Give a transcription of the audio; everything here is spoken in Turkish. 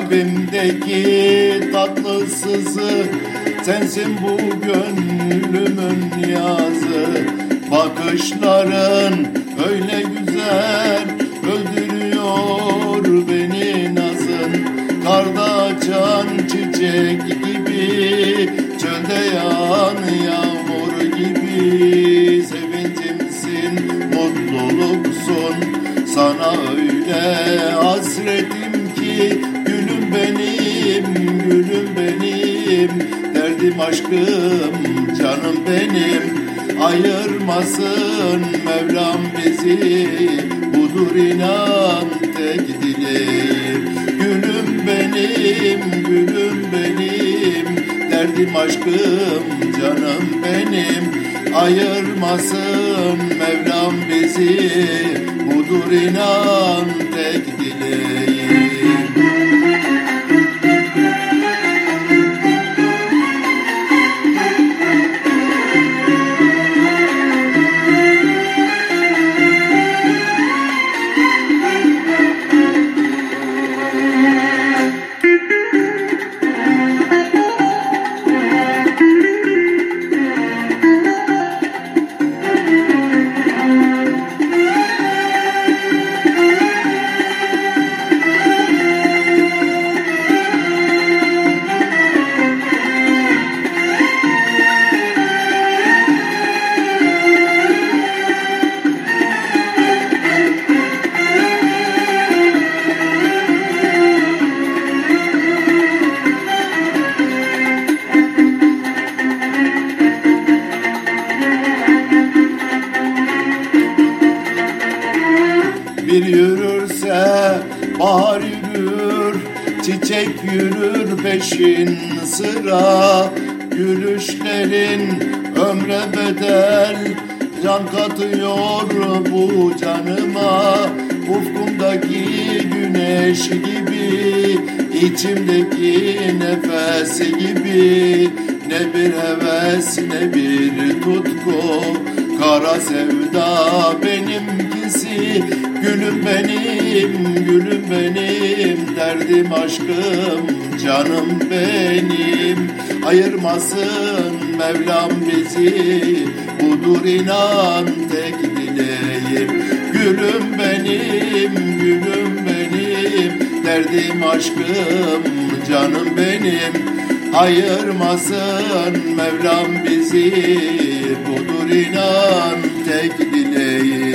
içimdeki tatlısızı Sensin bu gönlümün yazı. Bakışların öyle güzel Öldürüyor beni nazın. Karda açan çiçek gibi Çölde yağan yağmur gibi. Sevincimsin, mutluluksun. Sana öyle hasretim ki aşkım, canım benim. Ayırmasın Mevlam bizi. Budur inan tek dileğim Gülüm benim, gülüm benim. Derdim aşkım, canım benim. Ayırmasın Mevlam bizi. Budur inan tek dileğim Bir yürürse bahar yürür, çiçek yürür peşin sıra. Gülüşlerin ömre bedel, can katıyor bu canıma. Ufkumdaki güneş gibi, içimdeki nefes gibi. Ne bir heves ne bir tutku, kara sevda benimkisi. Gülüm benim, gülüm benim, derdim aşkım, canım benim. Ayırmasın Mevlam bizi, budur inan tek dileğim. Gülüm benim, gülüm benim, derdim aşkım, canım benim. Ayırmasın Mevlam bizi, budur inan tek dileğim.